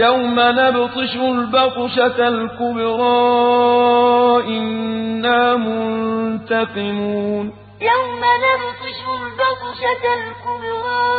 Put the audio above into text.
يَوْمَ نَبْطِشُ الْبَطْشَةَ الْكُبْرَىٰ إِنَّا مُنتَقِمُونَ. يَوْمَ نَبْطِشُ الْبَطْشَةَ الْكُبْرَىٰ